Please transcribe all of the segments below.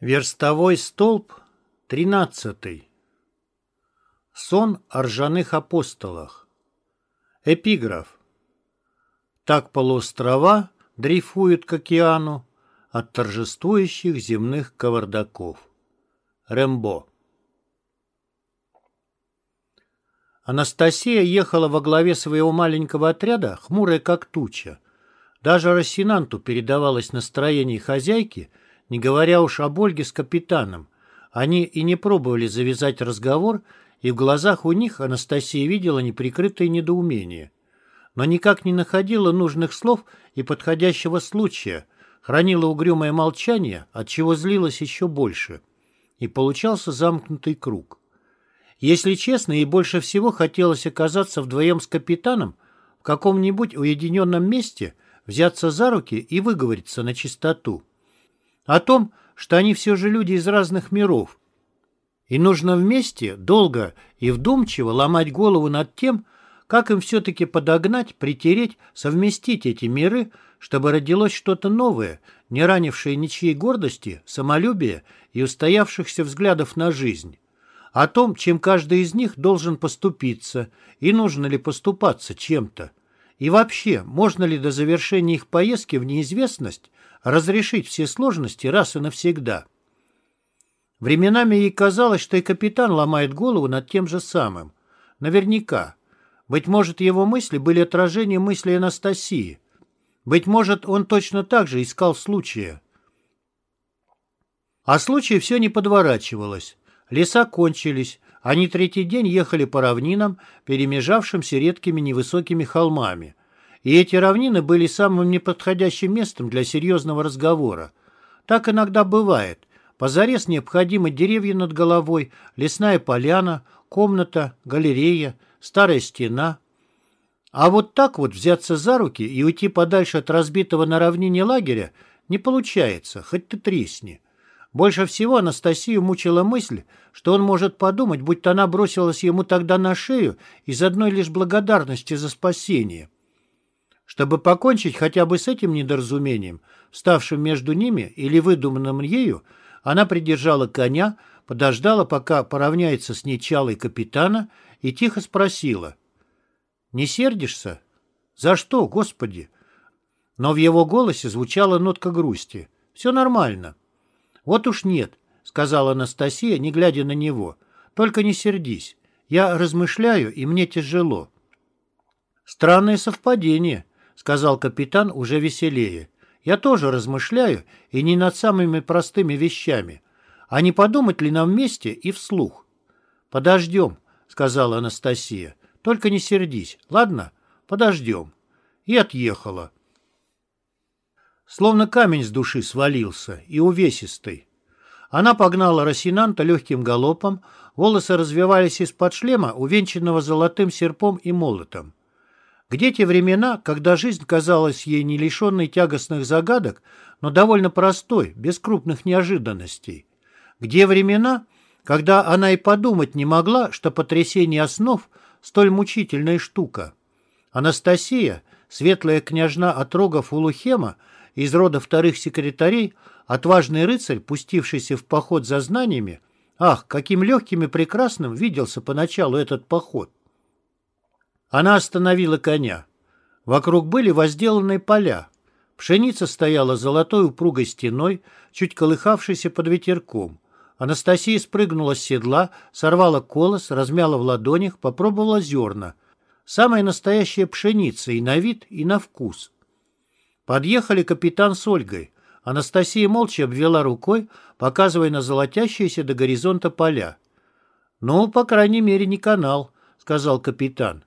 Верстовой столб тринадцатый. Сон о ржаных апостолах. Эпиграф. Так полуострова дрейфуют к океану от торжествующих земных кавардаков. Рэмбо. Анастасия ехала во главе своего маленького отряда, хмурая как туча. Даже Рассинанту передавалось настроение хозяйки – не говоря уж об Ольге с капитаном. Они и не пробовали завязать разговор, и в глазах у них Анастасия видела неприкрытое недоумение. Но никак не находила нужных слов и подходящего случая, хранила угрюмое молчание, от чего злилась еще больше. И получался замкнутый круг. Если честно, ей больше всего хотелось оказаться вдвоем с капитаном в каком-нибудь уединенном месте, взяться за руки и выговориться на чистоту. О том, что они все же люди из разных миров. И нужно вместе, долго и вдумчиво ломать голову над тем, как им все-таки подогнать, притереть, совместить эти миры, чтобы родилось что-то новое, не ранившее ничьей гордости, самолюбия и устоявшихся взглядов на жизнь. О том, чем каждый из них должен поступиться и нужно ли поступаться чем-то. И вообще, можно ли до завершения их поездки в неизвестность разрешить все сложности раз и навсегда. Временами ей казалось, что и капитан ломает голову над тем же самым. Наверняка. Быть может, его мысли были отражением мыслей Анастасии. Быть может, он точно так же искал случая. А случая все не подворачивалось. Леса кончились. Они третий день ехали по равнинам, перемежавшимся редкими невысокими холмами. И эти равнины были самым неподходящим местом для серьезного разговора. Так иногда бывает. Позарез необходимы деревья над головой, лесная поляна, комната, галерея, старая стена. А вот так вот взяться за руки и уйти подальше от разбитого на равнине лагеря не получается, хоть ты тресни. Больше всего Анастасию мучила мысль, что он может подумать, будто она бросилась ему тогда на шею из одной лишь благодарности за спасение. Чтобы покончить хотя бы с этим недоразумением, ставшим между ними или выдуманным ею, она придержала коня, подождала, пока поравняется с ней чалой капитана, и тихо спросила. «Не сердишься? За что, Господи?» Но в его голосе звучала нотка грусти. «Все нормально». «Вот уж нет», — сказала Анастасия, не глядя на него. «Только не сердись. Я размышляю, и мне тяжело». «Странное совпадение», сказал капитан уже веселее. Я тоже размышляю, и не над самыми простыми вещами. А не подумать ли нам вместе и вслух? Подождем, сказала Анастасия. Только не сердись, ладно? Подождем. И отъехала. Словно камень с души свалился, и увесистый. Она погнала Росинанта легким галопом, волосы развивались из-под шлема, увенчанного золотым серпом и молотом. Где те времена, когда жизнь казалась ей не лишенной тягостных загадок, но довольно простой, без крупных неожиданностей? Где времена, когда она и подумать не могла, что потрясение основ – столь мучительная штука? Анастасия, светлая княжна от рогов Улухема, из рода вторых секретарей, отважный рыцарь, пустившийся в поход за знаниями, ах, каким легким и прекрасным виделся поначалу этот поход! Она остановила коня. Вокруг были возделанные поля. Пшеница стояла золотой упругой стеной, чуть колыхавшейся под ветерком. Анастасия спрыгнула с седла, сорвала колос, размяла в ладонях, попробовала зерна. Самая настоящая пшеница и на вид, и на вкус. Подъехали капитан с Ольгой. Анастасия молча обвела рукой, показывая на золотящиеся до горизонта поля. «Ну, по крайней мере, не канал», — сказал капитан.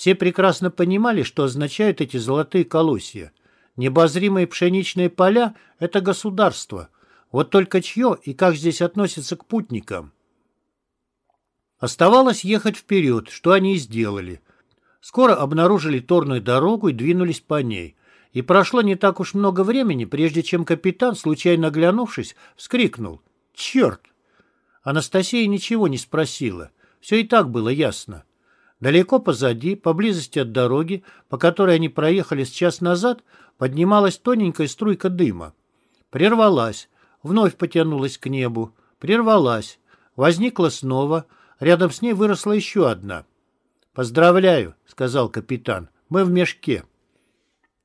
Все прекрасно понимали, что означают эти золотые колосья. Небозримые пшеничные поля – это государство. Вот только чье и как здесь относятся к путникам? Оставалось ехать вперед, что они и сделали. Скоро обнаружили торную дорогу и двинулись по ней. И прошло не так уж много времени, прежде чем капитан, случайно оглянувшись, вскрикнул «Черт!». Анастасия ничего не спросила. Все и так было ясно. Далеко позади, поблизости от дороги, по которой они проехали с час назад, поднималась тоненькая струйка дыма. Прервалась. вновь потянулась к небу, прервалась, возникла снова, рядом с ней выросла еще одна. «Поздравляю», — сказал капитан, — «мы в мешке».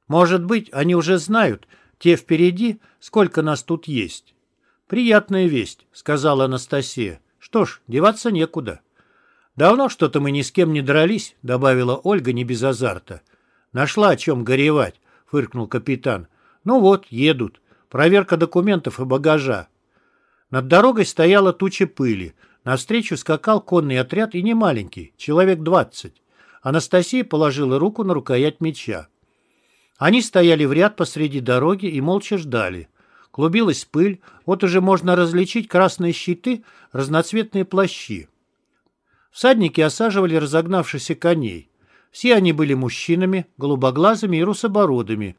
«Может быть, они уже знают, те впереди, сколько нас тут есть». «Приятная весть», — сказала Анастасия. «Что ж, деваться некуда». «Давно что-то мы ни с кем не дрались», — добавила Ольга не без азарта. «Нашла о чем горевать», — фыркнул капитан. «Ну вот, едут. Проверка документов и багажа». Над дорогой стояла туча пыли. Навстречу скакал конный отряд и не маленький, человек двадцать. Анастасия положила руку на рукоять меча. Они стояли в ряд посреди дороги и молча ждали. Клубилась пыль, вот уже можно различить красные щиты, разноцветные плащи. Всадники осаживали разогнавшихся коней. Все они были мужчинами, голубоглазыми и русобородыми.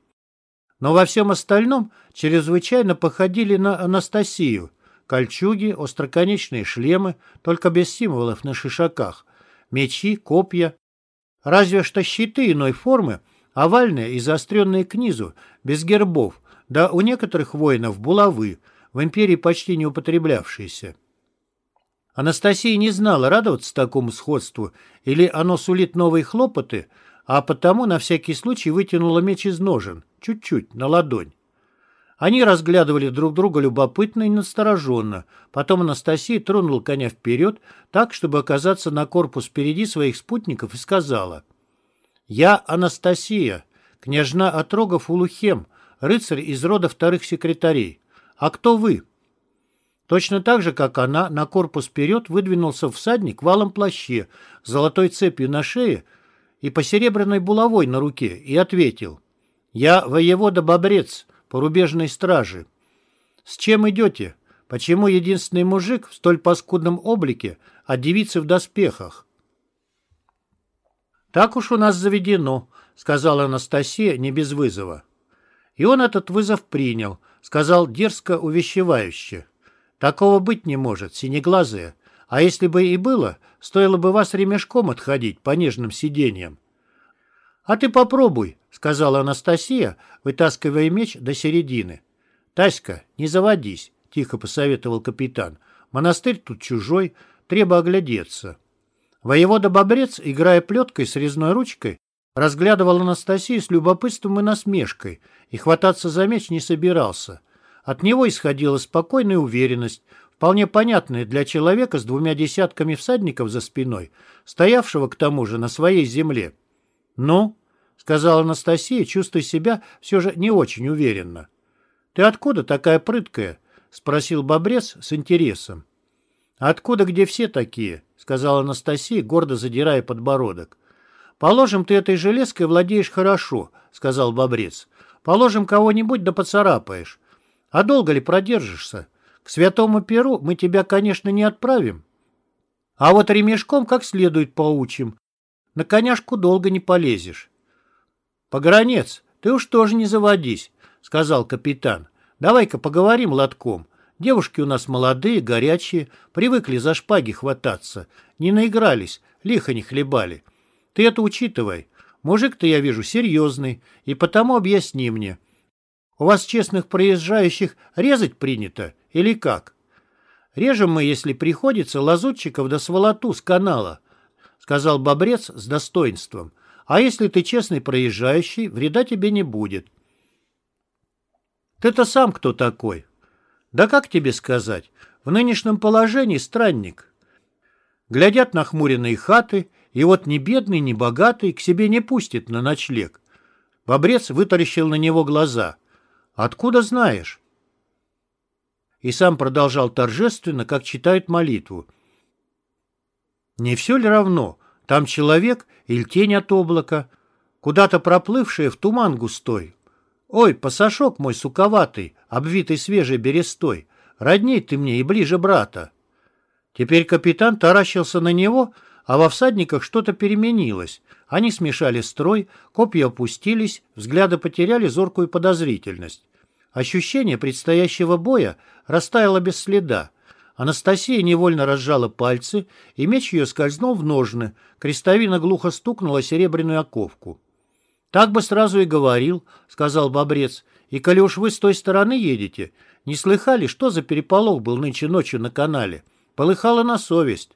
Но во всем остальном чрезвычайно походили на Анастасию. Кольчуги, остроконечные шлемы, только без символов на шишаках, мечи, копья. Разве что щиты иной формы, овальные и заостренные к низу, без гербов, да у некоторых воинов булавы, в империи почти не употреблявшиеся. Анастасия не знала, радоваться такому сходству или оно сулит новые хлопоты, а потому на всякий случай вытянула меч из ножен, чуть-чуть, на ладонь. Они разглядывали друг друга любопытно и настороженно. Потом Анастасия тронула коня вперед, так, чтобы оказаться на корпус впереди своих спутников, и сказала. «Я Анастасия, княжна Отрогов Улухем, рыцарь из рода вторых секретарей. А кто вы?» Точно так же, как она, на корпус вперед выдвинулся всадник в алом плаще, золотой цепью на шее и по серебряной булавой на руке, и ответил. «Я воевода Бобрец, порубежной стражи. С чем идете? Почему единственный мужик в столь паскудном облике, а девицы в доспехах?» «Так уж у нас заведено», — сказала Анастасия не без вызова. И он этот вызов принял, сказал дерзко увещевающе. Такого быть не может, синеглазые. А если бы и было, стоило бы вас ремешком отходить по нежным сиденьям. — А ты попробуй, — сказала Анастасия, вытаскивая меч до середины. — Таська, не заводись, — тихо посоветовал капитан. — Монастырь тут чужой, треба оглядеться. Воевода Бобрец, играя плеткой с резной ручкой, разглядывал Анастасию с любопытством и насмешкой и хвататься за меч не собирался. От него исходила спокойная уверенность, вполне понятная для человека с двумя десятками всадников за спиной, стоявшего к тому же на своей земле. «Ну?» — сказала Анастасия, чувствуя себя все же не очень уверенно. «Ты откуда такая прыткая?» — спросил Бобрец с интересом. «Откуда, где все такие?» — сказала Анастасия, гордо задирая подбородок. «Положим, ты этой железкой владеешь хорошо», — сказал Бобрец. «Положим, кого-нибудь да поцарапаешь. А долго ли продержишься? К святому перу мы тебя, конечно, не отправим. А вот ремешком как следует поучим. На коняшку долго не полезешь. Погранец, ты уж тоже не заводись, сказал капитан. Давай-ка поговорим лотком. Девушки у нас молодые, горячие, привыкли за шпаги хвататься. Не наигрались, лихо не хлебали. Ты это учитывай. Мужик-то, я вижу, серьезный, и потому объясни мне, у вас честных проезжающих резать принято или как? Режем мы, если приходится, лазутчиков до сволоту с канала, сказал Бобрец с достоинством. А если ты честный проезжающий, вреда тебе не будет. Ты-то сам кто такой? Да как тебе сказать? В нынешнем положении странник. Глядят на хмуренные хаты, и вот ни бедный, ни богатый к себе не пустит на ночлег. Бобрец вытаращил на него глаза. Откуда знаешь? И сам продолжал торжественно, как читает молитву. Не все ли равно, там человек или тень от облака, куда-то проплывшая в туман густой? Ой, пасашок мой суковатый, обвитый свежей берестой, родней ты мне и ближе брата. Теперь капитан таращился на него, а во всадниках что-то переменилось. Они смешали строй, копья опустились, взгляды потеряли зоркую подозрительность. Ощущение предстоящего боя растаяло без следа. Анастасия невольно разжала пальцы, и меч ее скользнул в ножны, крестовина глухо стукнула серебряную оковку. «Так бы сразу и говорил», — сказал Бобрец, — «и коли уж вы с той стороны едете, Не слыхали, что за переполох был нынче ночью на канале? Полыхало на совесть.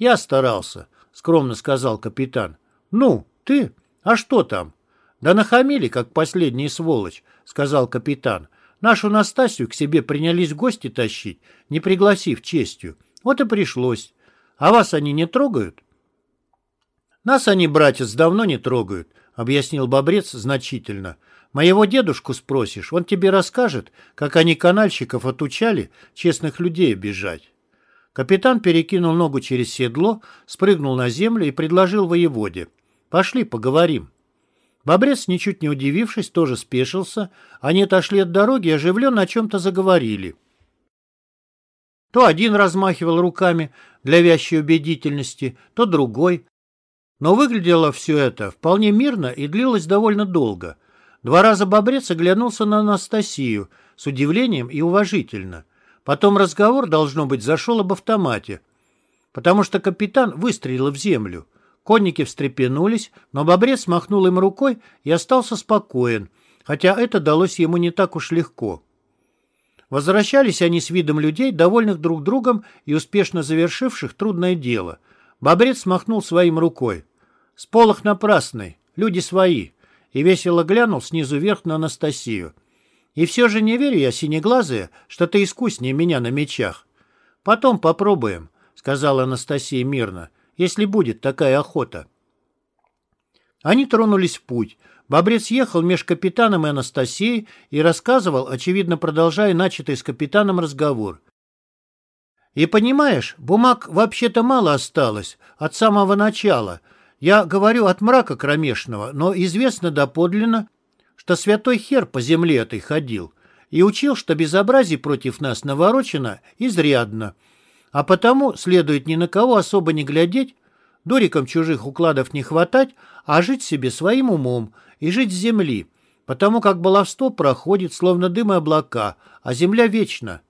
Я старался, скромно сказал капитан. Ну, ты? А что там? Да нахамили, как последний сволочь, сказал капитан. Нашу Настасью к себе принялись гости тащить, не пригласив честью. Вот и пришлось. А вас они не трогают? Нас они, братец, давно не трогают, объяснил Бобрец значительно. Моего дедушку спросишь, он тебе расскажет, как они канальщиков отучали честных людей обижать. Капитан перекинул ногу через седло, спрыгнул на землю и предложил воеводе. «Пошли, поговорим». Бобрец, ничуть не удивившись, тоже спешился. Они отошли от дороги и оживленно о чем-то заговорили. То один размахивал руками для вящей убедительности, то другой. Но выглядело все это вполне мирно и длилось довольно долго. Два раза Бобрец оглянулся на Анастасию с удивлением и уважительно. Потом разговор, должно быть, зашел об автомате, потому что капитан выстрелил в землю. Конники встрепенулись, но Бобрец махнул им рукой и остался спокоен, хотя это далось ему не так уж легко. Возвращались они с видом людей, довольных друг другом и успешно завершивших трудное дело. Бобрец махнул своим рукой. «Сполох напрасный, люди свои», и весело глянул снизу вверх на Анастасию. «И все же не верю я, синеглазая, что ты искуснее меня на мечах. Потом попробуем», — сказала Анастасия мирно, — «если будет такая охота». Они тронулись в путь. Бобрец ехал меж капитаном и Анастасией и рассказывал, очевидно продолжая начатый с капитаном разговор. «И понимаешь, бумаг вообще-то мало осталось от самого начала, я говорю от мрака кромешного, но известно доподлинно, что святой хер по земле этой ходил и учил, что безобразие против нас наворочено изрядно, а потому следует ни на кого особо не глядеть, дурикам чужих укладов не хватать, а жить себе своим умом и жить с земли, потому как баловство проходит, словно дым и облака, а земля вечна.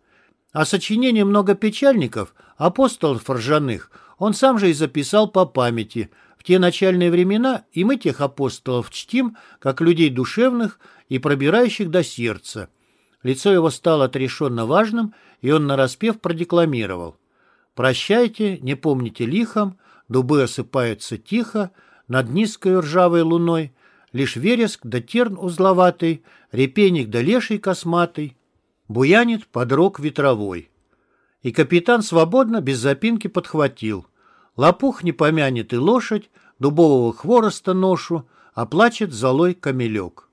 А сочинение много печальников, апостолов ржаных, он сам же и записал по памяти – в те начальные времена и мы тех апостолов чтим, как людей душевных и пробирающих до сердца. Лицо его стало отрешенно важным, и он нараспев продекламировал. «Прощайте, не помните лихом, дубы осыпаются тихо, над низкой ржавой луной, лишь вереск да терн узловатый, репейник да леший косматый, буянит подрог ветровой». И капитан свободно, без запинки подхватил. Лопух не помянет и лошадь, дубового хвороста ношу, а плачет золой камелек.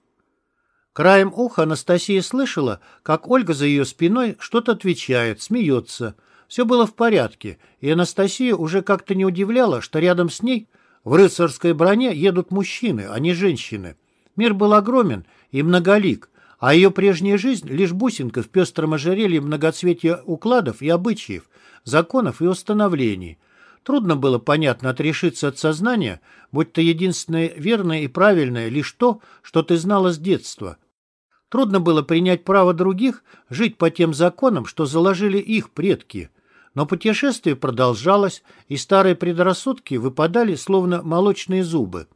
Краем уха Анастасия слышала, как Ольга за ее спиной что-то отвечает, смеется. Все было в порядке, и Анастасия уже как-то не удивляла, что рядом с ней в рыцарской броне едут мужчины, а не женщины. Мир был огромен и многолик, а ее прежняя жизнь — лишь бусинка в пестром ожерелье многоцветия укладов и обычаев, законов и установлений. Трудно было, понятно, отрешиться от сознания, будь то единственное верное и правильное лишь то, что ты знала с детства. Трудно было принять право других жить по тем законам, что заложили их предки. Но путешествие продолжалось, и старые предрассудки выпадали, словно молочные зубы.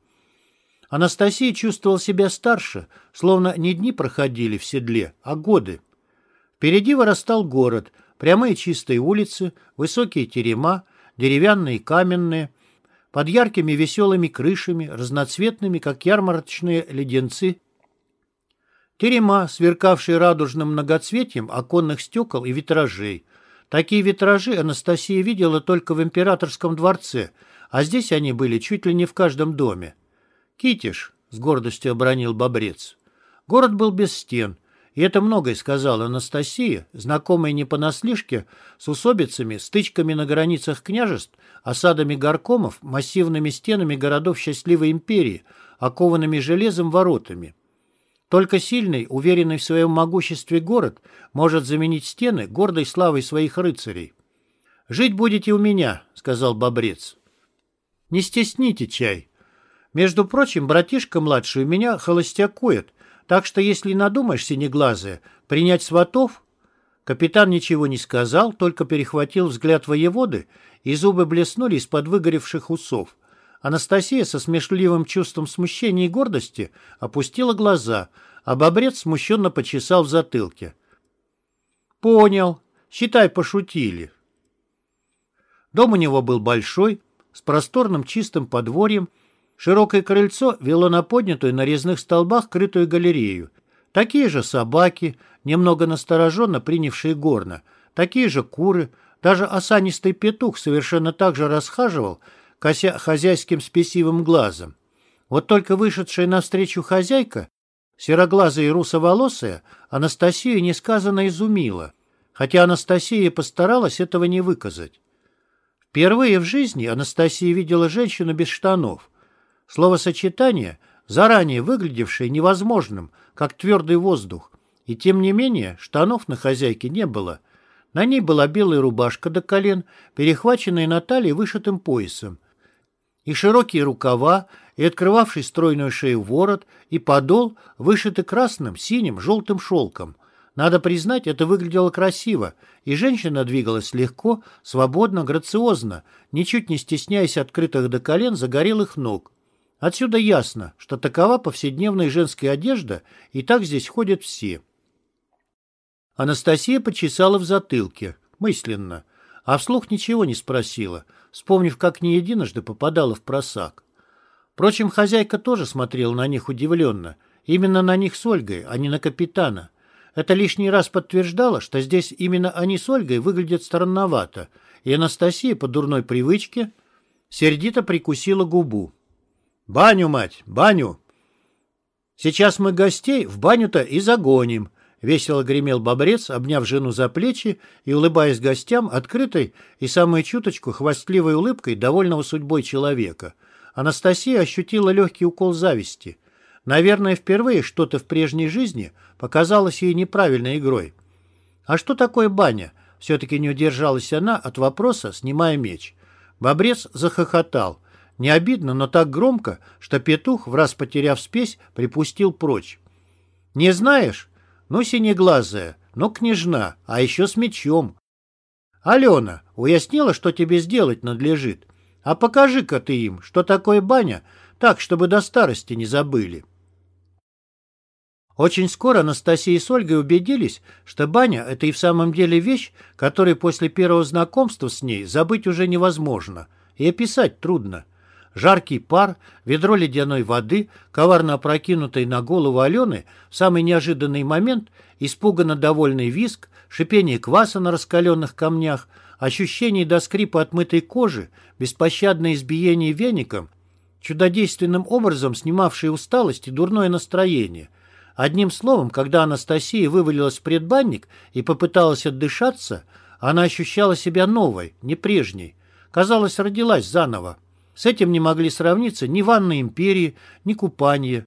Анастасия чувствовала себя старше, словно не дни проходили в седле, а годы. Впереди вырастал город, прямые чистые улицы, высокие терема, деревянные каменные, под яркими веселыми крышами, разноцветными, как ярмарочные леденцы. Терема, сверкавшие радужным многоцветием оконных стекол и витражей. Такие витражи Анастасия видела только в императорском дворце, а здесь они были чуть ли не в каждом доме. «Китиш», — с гордостью обронил Бобрец. Город был без стен, и это многое сказала Анастасия, знакомая не понаслишке, с усобицами, стычками на границах княжеств, осадами горкомов, массивными стенами городов счастливой империи, окованными железом воротами. Только сильный, уверенный в своем могуществе город может заменить стены гордой славой своих рыцарей. «Жить будете у меня», — сказал Бобрец. «Не стесните чай. Между прочим, братишка младший у меня холостякует, так что если надумаешь, синеглазая, принять сватов...» Капитан ничего не сказал, только перехватил взгляд воеводы, и зубы блеснули из-под выгоревших усов. Анастасия со смешливым чувством смущения и гордости опустила глаза, а бобрец смущенно почесал в затылке. Понял. Считай, пошутили. Дом у него был большой, с просторным чистым подворьем. Широкое крыльцо вело на поднятую на резных столбах крытую галерею. Такие же собаки, немного настороженно принявшие горно, такие же куры, даже осанистый петух совершенно так же расхаживал, кося хозяйским спесивым глазом. Вот только вышедшая навстречу хозяйка, сероглазая и русоволосая, Анастасию несказанно изумила, хотя Анастасия постаралась этого не выказать. Впервые в жизни Анастасия видела женщину без штанов. Словосочетание, заранее выглядевшее невозможным, как твердый воздух, и тем не менее штанов на хозяйке не было – на ней была белая рубашка до колен, перехваченная на талии вышитым поясом. И широкие рукава, и открывавший стройную шею ворот, и подол, вышиты красным, синим, желтым шелком. Надо признать, это выглядело красиво, и женщина двигалась легко, свободно, грациозно, ничуть не стесняясь открытых до колен загорелых ног. Отсюда ясно, что такова повседневная женская одежда, и так здесь ходят все. Анастасия почесала в затылке, мысленно, а вслух ничего не спросила, вспомнив, как не единожды попадала в просак. Впрочем, хозяйка тоже смотрела на них удивленно, именно на них с Ольгой, а не на капитана. Это лишний раз подтверждало, что здесь именно они с Ольгой выглядят странновато, и Анастасия по дурной привычке сердито прикусила губу. «Баню, мать, баню!» «Сейчас мы гостей в баню-то и загоним», Весело гремел бобрец, обняв жену за плечи и улыбаясь гостям открытой и самой чуточку хвастливой улыбкой довольного судьбой человека. Анастасия ощутила легкий укол зависти. Наверное, впервые что-то в прежней жизни показалось ей неправильной игрой. «А что такое баня?» Все-таки не удержалась она от вопроса, снимая меч. Бобрец захохотал. Не обидно, но так громко, что петух, в раз потеряв спесь, припустил прочь. «Не знаешь?» Ну, синеглазая, ну, княжна, а еще с мечом. Алена, уяснила, что тебе сделать надлежит. А покажи-ка ты им, что такое баня, так, чтобы до старости не забыли. Очень скоро Анастасия с Ольгой убедились, что баня – это и в самом деле вещь, которую после первого знакомства с ней забыть уже невозможно, и описать трудно. Жаркий пар, ведро ледяной воды, коварно опрокинутый на голову Алены самый неожиданный момент, испуганно довольный виск, шипение кваса на раскаленных камнях, ощущение до скрипа отмытой кожи, беспощадное избиение веником, чудодейственным образом снимавшие усталость и дурное настроение. Одним словом, когда Анастасия вывалилась в предбанник и попыталась отдышаться, она ощущала себя новой, не прежней. Казалось, родилась заново. С этим не могли сравниться ни ванны империи, ни купание.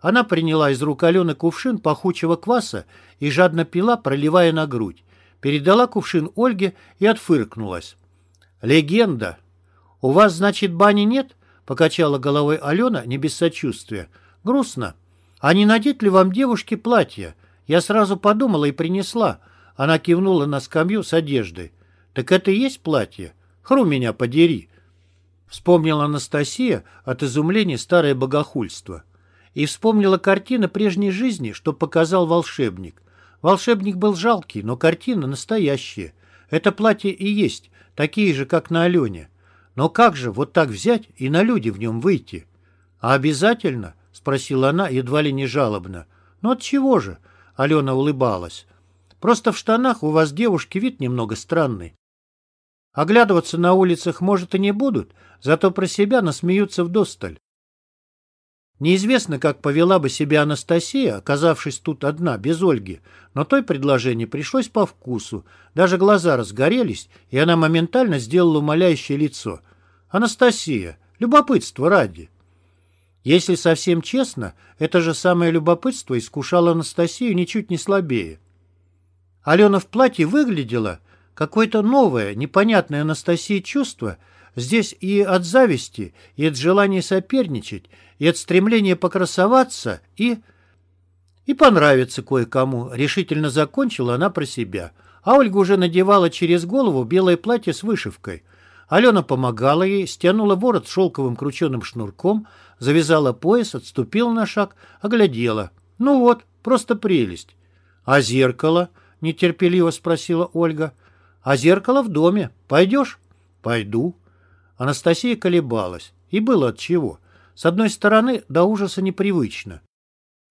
Она приняла из рук Алены кувшин пахучего кваса и жадно пила, проливая на грудь. Передала кувшин Ольге и отфыркнулась. «Легенда! У вас, значит, бани нет?» — покачала головой Алена не без сочувствия. «Грустно. А не надеть ли вам девушке платье? Я сразу подумала и принесла». Она кивнула на скамью с одеждой. «Так это и есть платье? Хру меня подери!» Вспомнила Анастасия от изумления старое богохульство. И вспомнила картина прежней жизни, что показал волшебник. Волшебник был жалкий, но картина настоящая. Это платье и есть, такие же, как на Алене. Но как же вот так взять и на люди в нем выйти? А обязательно? — спросила она, едва ли не жалобно. Ну от чего же? — Алена улыбалась. Просто в штанах у вас девушки вид немного странный. Оглядываться на улицах, может, и не будут, зато про себя насмеются вдосталь. Неизвестно, как повела бы себя Анастасия, оказавшись тут одна, без Ольги, но той предложение пришлось по вкусу. Даже глаза разгорелись, и она моментально сделала умоляющее лицо. «Анастасия, любопытство ради». Если совсем честно, это же самое любопытство искушало Анастасию ничуть не слабее. Алена в платье выглядела Какое-то новое, непонятное Анастасии чувство здесь и от зависти, и от желания соперничать, и от стремления покрасоваться, и... И понравится кое-кому, решительно закончила она про себя. А Ольга уже надевала через голову белое платье с вышивкой. Алена помогала ей, стянула ворот шелковым крученым шнурком, завязала пояс, отступила на шаг, оглядела. Ну вот, просто прелесть. А зеркало? нетерпеливо спросила Ольга. А зеркало в доме. Пойдешь? Пойду. Анастасия колебалась. И было от чего. С одной стороны, до ужаса непривычно.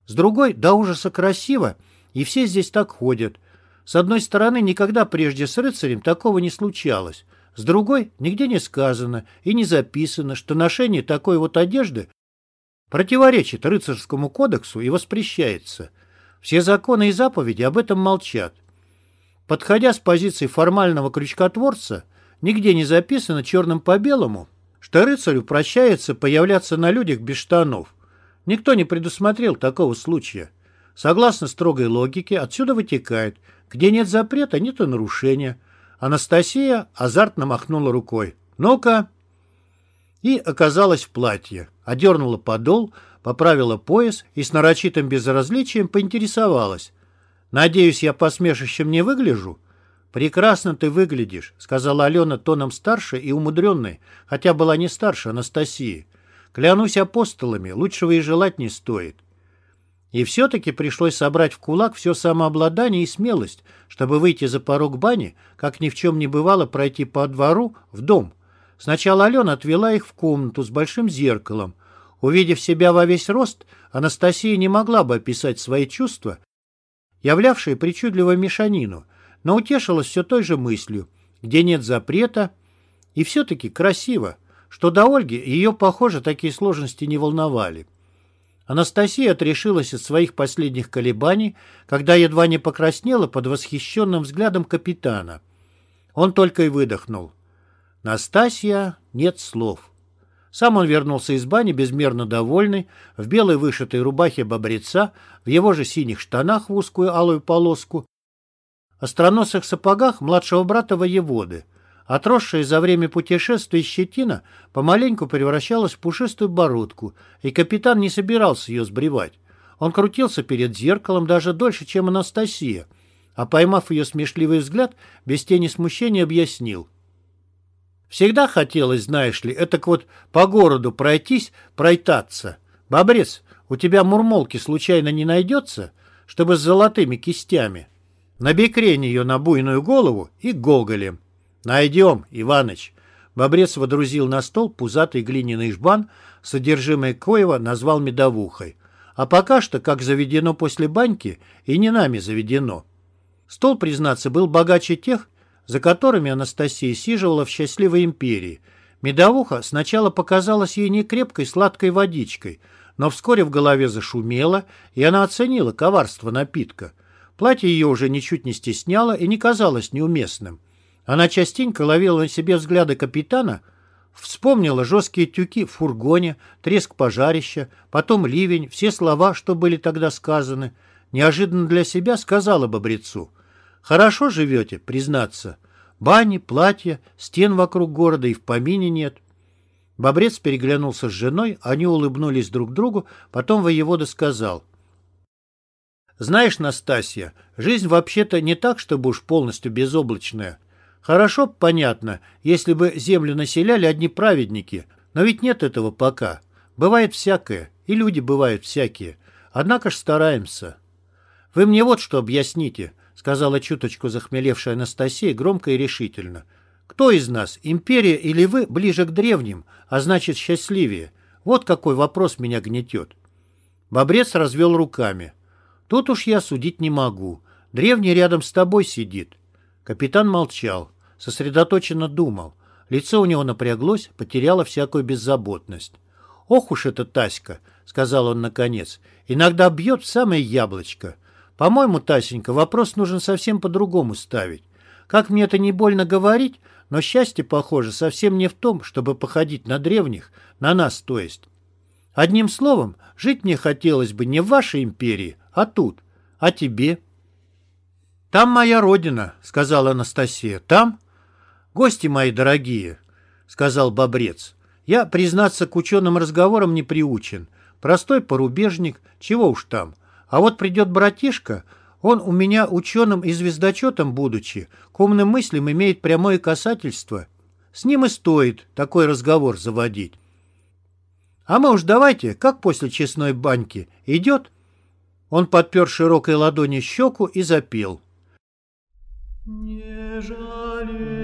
С другой, до ужаса красиво, и все здесь так ходят. С одной стороны, никогда прежде с рыцарем такого не случалось. С другой, нигде не сказано и не записано, что ношение такой вот одежды противоречит рыцарскому кодексу и воспрещается. Все законы и заповеди об этом молчат. Подходя с позиции формального крючкотворца, нигде не записано черным по белому, что рыцарю прощается появляться на людях без штанов. Никто не предусмотрел такого случая. Согласно строгой логике, отсюда вытекает, где нет запрета, нет и нарушения. Анастасия азартно махнула рукой. «Ну-ка!» И оказалась в платье, одернула подол, поправила пояс и с нарочитым безразличием поинтересовалась. «Надеюсь, я посмешищем не выгляжу?» «Прекрасно ты выглядишь», — сказала Алена тоном старше и умудренной, хотя была не старше Анастасии. «Клянусь апостолами, лучшего и желать не стоит». И все-таки пришлось собрать в кулак все самообладание и смелость, чтобы выйти за порог бани, как ни в чем не бывало пройти по двору в дом. Сначала Алена отвела их в комнату с большим зеркалом. Увидев себя во весь рост, Анастасия не могла бы описать свои чувства, являвшие причудливую мешанину, но утешилась все той же мыслью, где нет запрета, и все-таки красиво, что до Ольги ее, похоже, такие сложности не волновали. Анастасия отрешилась от своих последних колебаний, когда едва не покраснела под восхищенным взглядом капитана. Он только и выдохнул. «Настасья, нет слов». Сам он вернулся из бани безмерно довольный, в белой вышитой рубахе бобреца, в его же синих штанах в узкую алую полоску, остроносых сапогах младшего брата воеводы. Отросшая за время путешествия щетина помаленьку превращалась в пушистую бородку, и капитан не собирался ее сбривать. Он крутился перед зеркалом даже дольше, чем Анастасия, а поймав ее смешливый взгляд, без тени смущения объяснил. Всегда хотелось, знаешь ли, это вот по городу пройтись, пройтаться. Бобрец, у тебя мурмолки случайно не найдется, чтобы с золотыми кистями? На бекрень ее на буйную голову и гоголем. Найдем, Иваныч. Бобрец водрузил на стол пузатый глиняный жбан, содержимое коего назвал медовухой. А пока что, как заведено после баньки, и не нами заведено. Стол, признаться, был богаче тех, за которыми Анастасия сиживала в счастливой империи. Медовуха сначала показалась ей не крепкой сладкой водичкой, но вскоре в голове зашумело, и она оценила коварство напитка. Платье ее уже ничуть не стесняло и не казалось неуместным. Она частенько ловила на себе взгляды капитана, вспомнила жесткие тюки в фургоне, треск пожарища, потом ливень, все слова, что были тогда сказаны. Неожиданно для себя сказала бобрецу. «Хорошо живете, признаться. Бани, платья, стен вокруг города и в помине нет. Бобрец переглянулся с женой, они улыбнулись друг другу, потом воевода сказал. «Знаешь, Настасья, жизнь вообще-то не так, чтобы уж полностью безоблачная. Хорошо, понятно, если бы землю населяли одни праведники, но ведь нет этого пока. Бывает всякое, и люди бывают всякие. Однако ж стараемся. Вы мне вот что объясните, сказала чуточку захмелевшая Анастасия громко и решительно. «Кто из нас, империя или вы, ближе к древним, а значит счастливее? Вот какой вопрос меня гнетет». Бобрец развел руками. «Тут уж я судить не могу. Древний рядом с тобой сидит». Капитан молчал, сосредоточенно думал. Лицо у него напряглось, потеряло всякую беззаботность. «Ох уж эта Таська!» — сказал он наконец. «Иногда бьет самое яблочко. По-моему, Тасенька, вопрос нужно совсем по-другому ставить. Как мне это не больно говорить, но счастье, похоже, совсем не в том, чтобы походить на древних, на нас, то есть. Одним словом, жить мне хотелось бы не в вашей империи, а тут. А тебе? Там моя родина, сказала Анастасия. Там? Гости мои дорогие, сказал Бобрец. Я, признаться, к ученым разговорам не приучен. Простой порубежник, чего уж там. А вот придет братишка, он у меня ученым и звездочетом будучи, к умным мыслям имеет прямое касательство. С ним и стоит такой разговор заводить. А мы уж давайте, как после честной баньки, идет? Он подпер широкой ладонью щеку и запел. Не жалею,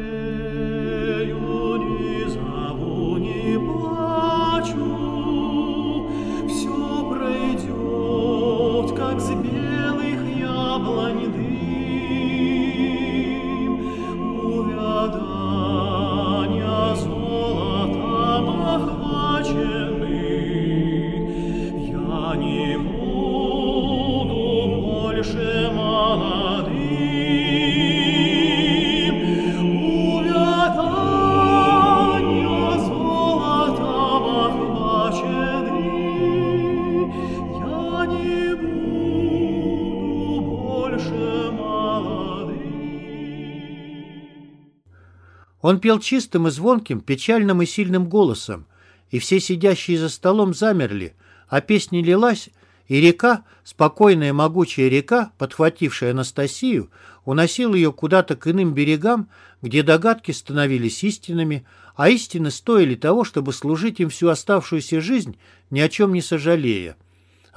Он пел чистым и звонким, печальным и сильным голосом, и все сидящие за столом замерли, а песня лилась, и река, спокойная могучая река, подхватившая Анастасию, уносила ее куда-то к иным берегам, где догадки становились истинами, а истины стоили того, чтобы служить им всю оставшуюся жизнь, ни о чем не сожалея.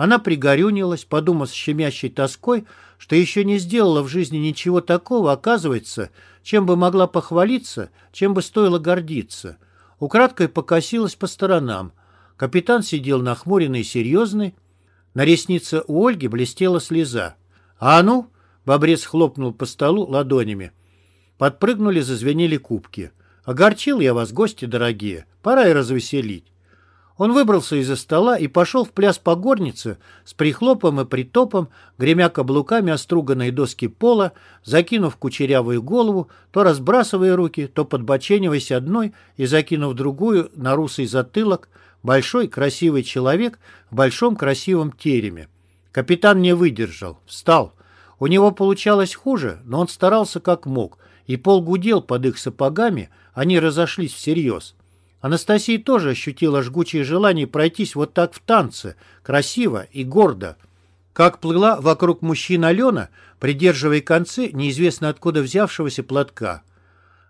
Она пригорюнилась, подумав с щемящей тоской, что еще не сделала в жизни ничего такого, оказывается, чем бы могла похвалиться, чем бы стоило гордиться. Украдкой покосилась по сторонам. Капитан сидел нахмуренный и серьезный. На реснице у Ольги блестела слеза. «А ну!» — бобрец хлопнул по столу ладонями. Подпрыгнули, зазвенели кубки. «Огорчил я вас, гости дорогие. Пора и развеселить». Он выбрался из-за стола и пошел в пляс по горнице с прихлопом и притопом, гремя каблуками оструганной доски пола, закинув кучерявую голову, то разбрасывая руки, то подбочениваясь одной и закинув другую на русый затылок, большой красивый человек в большом красивом тереме. Капитан не выдержал, встал. У него получалось хуже, но он старался как мог, и пол гудел под их сапогами, они разошлись всерьез. Анастасия тоже ощутила жгучее желание пройтись вот так в танце, красиво и гордо. Как плыла вокруг мужчин Алена, придерживая концы неизвестно откуда взявшегося платка.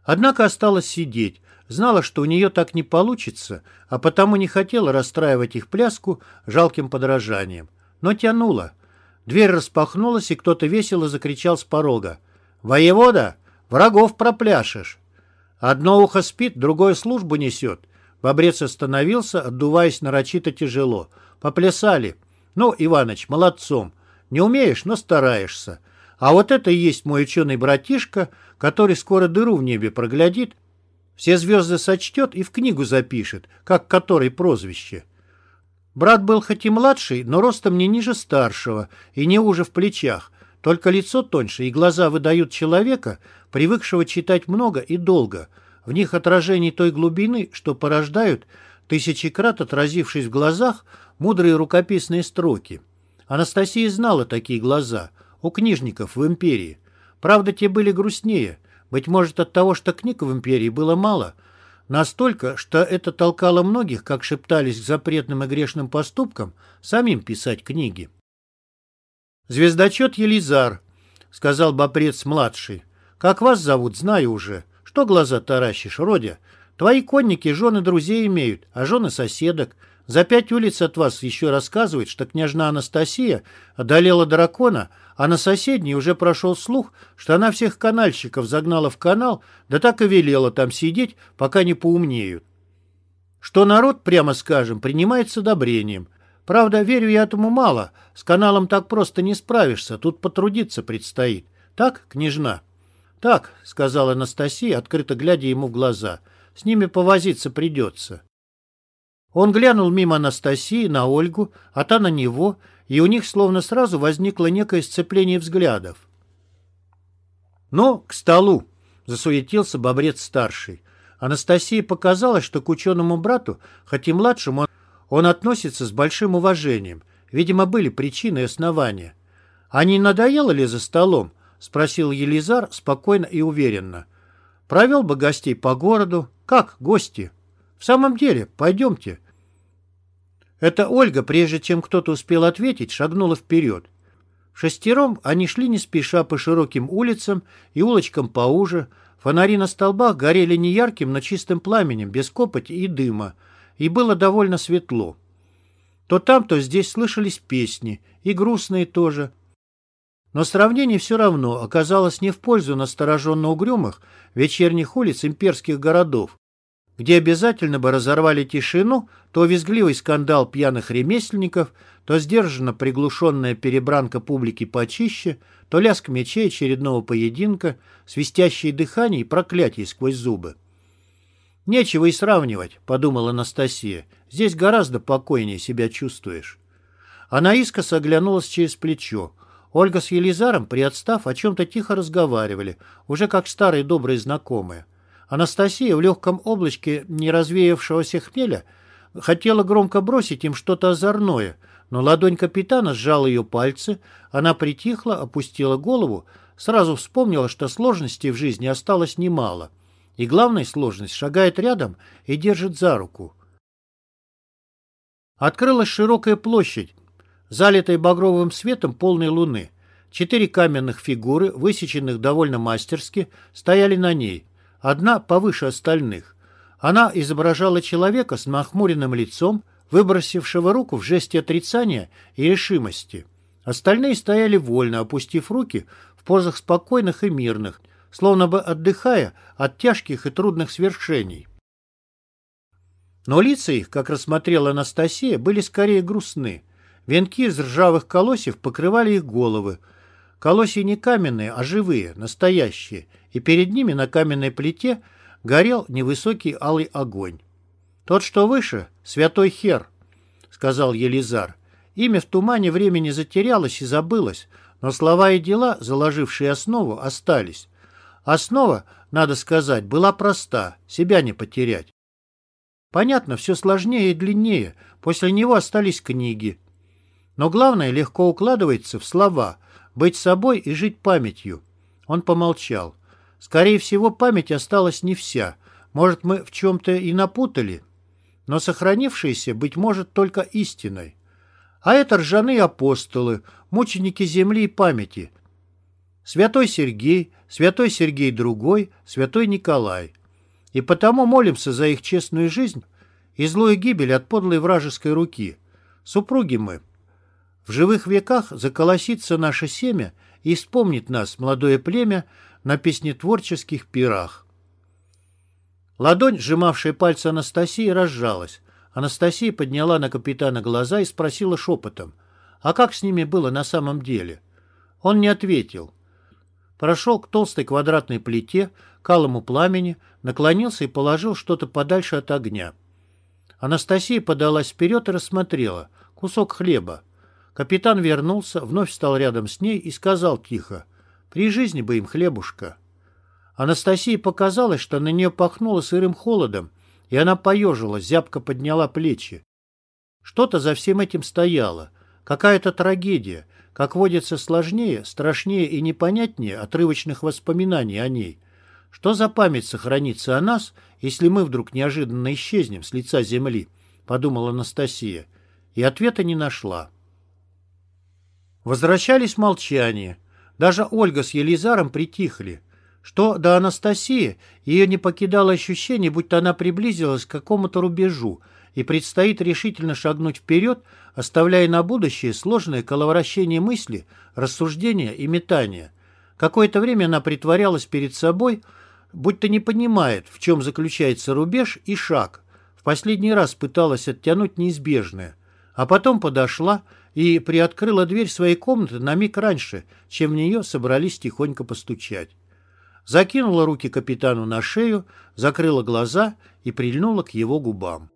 Однако осталось сидеть, знала, что у нее так не получится, а потому не хотела расстраивать их пляску жалким подражанием. Но тянула. Дверь распахнулась, и кто-то весело закричал с порога. «Воевода, врагов пропляшешь!» Одно ухо спит, другое службу несет. Бобрец остановился, отдуваясь нарочито тяжело. Поплясали. Ну, Иваныч, молодцом. Не умеешь, но стараешься. А вот это и есть мой ученый братишка, который скоро дыру в небе проглядит, все звезды сочтет и в книгу запишет, как который прозвище. Брат был хоть и младший, но ростом не ниже старшего и не уже в плечах, только лицо тоньше и глаза выдают человека, привыкшего читать много и долго. В них отражение той глубины, что порождают, тысячекрат отразившись в глазах, мудрые рукописные строки. Анастасия знала такие глаза у книжников в империи. Правда, те были грустнее – быть может, от того, что книг в империи было мало, настолько, что это толкало многих, как шептались к запретным и грешным поступкам, самим писать книги. «Звездочет Елизар», — сказал Бопрец-младший. «Как вас зовут, знаю уже. Что глаза таращишь, Родя? Твои конники жены друзей имеют, а жены соседок. За пять улиц от вас еще рассказывают, что княжна Анастасия одолела дракона, а на соседней уже прошел слух, что она всех канальщиков загнала в канал, да так и велела там сидеть, пока не поумнеют. Что народ, прямо скажем, принимает с одобрением. Правда, верю я этому мало, с каналом так просто не справишься, тут потрудиться предстоит. Так, княжна? Так, сказала Анастасия, открыто глядя ему в глаза. С ними повозиться придется. Он глянул мимо Анастасии на Ольгу, а та на него, и у них словно сразу возникло некое сцепление взглядов. «Ну, к столу!» — засуетился бобрец-старший. Анастасии показалось, что к ученому брату, хоть и младшему, он относится с большим уважением. Видимо, были причины и основания. «А не надоело ли за столом?» — спросил Елизар спокойно и уверенно. «Провел бы гостей по городу. Как гости?» «В самом деле, пойдемте». Это Ольга, прежде чем кто-то успел ответить, шагнула вперед. Шестером они шли не спеша по широким улицам и улочкам поуже. Фонари на столбах горели не ярким, но чистым пламенем, без копоти и дыма, и было довольно светло. То там, то здесь слышались песни, и грустные тоже. Но сравнение все равно оказалось не в пользу настороженно угрюмых вечерних улиц имперских городов, где обязательно бы разорвали тишину то визгливый скандал пьяных ремесленников, то сдержанно приглушенная перебранка публики почище, то лязг мечей очередного поединка, свистящие дыхание и проклятие сквозь зубы. «Нечего и сравнивать», — подумала Анастасия. «Здесь гораздо покойнее себя чувствуешь». Она искоса оглянулась через плечо. Ольга с Елизаром, приотстав, о чем-то тихо разговаривали, уже как старые добрые знакомые. Анастасия в легком облачке неразвеявшегося хмеля хотела громко бросить им что-то озорное, но ладонь капитана сжала ее пальцы, она притихла, опустила голову, сразу вспомнила, что сложностей в жизни осталось немало. И главная сложность шагает рядом и держит за руку. Открылась широкая площадь, залитой багровым светом полной луны. Четыре каменных фигуры, высеченных довольно мастерски, стояли на ней одна повыше остальных. Она изображала человека с нахмуренным лицом, выбросившего руку в жесте отрицания и решимости. Остальные стояли вольно, опустив руки в позах спокойных и мирных, словно бы отдыхая от тяжких и трудных свершений. Но лица их, как рассмотрела Анастасия, были скорее грустны. Венки из ржавых колосьев покрывали их головы, Колосья не каменные, а живые, настоящие, и перед ними на каменной плите горел невысокий алый огонь. «Тот, что выше, святой Хер», — сказал Елизар. Имя в тумане времени затерялось и забылось, но слова и дела, заложившие основу, остались. Основа, надо сказать, была проста, себя не потерять. Понятно, все сложнее и длиннее, после него остались книги. Но главное легко укладывается в слова — быть собой и жить памятью. Он помолчал. Скорее всего, память осталась не вся. Может, мы в чем-то и напутали, но сохранившаяся, быть может, только истиной. А это ржаные апостолы, мученики земли и памяти. Святой Сергей, святой Сергей другой, святой Николай. И потому молимся за их честную жизнь и злую гибель от подлой вражеской руки. Супруги мы, в живых веках заколосится наше семя и вспомнит нас, молодое племя, на песнетворческих пирах. Ладонь, сжимавшая пальцы Анастасии, разжалась. Анастасия подняла на капитана глаза и спросила шепотом, а как с ними было на самом деле? Он не ответил. Прошел к толстой квадратной плите, к алому пламени, наклонился и положил что-то подальше от огня. Анастасия подалась вперед и рассмотрела кусок хлеба. Капитан вернулся, вновь встал рядом с ней и сказал тихо, «При жизни бы им хлебушка». Анастасии показалось, что на нее пахнуло сырым холодом, и она поежилась, зябко подняла плечи. Что-то за всем этим стояло, какая-то трагедия, как водится сложнее, страшнее и непонятнее отрывочных воспоминаний о ней. Что за память сохранится о нас, если мы вдруг неожиданно исчезнем с лица земли, подумала Анастасия, и ответа не нашла. Возвращались молчание. Даже Ольга с Елизаром притихли. Что до Анастасии, ее не покидало ощущение, будто она приблизилась к какому-то рубежу и предстоит решительно шагнуть вперед, оставляя на будущее сложное коловращение мысли, рассуждения и метания. Какое-то время она притворялась перед собой, будто не понимает, в чем заключается рубеж и шаг. В последний раз пыталась оттянуть неизбежное. А потом подошла и приоткрыла дверь своей комнаты на миг раньше, чем в нее собрались тихонько постучать. Закинула руки капитану на шею, закрыла глаза и прильнула к его губам.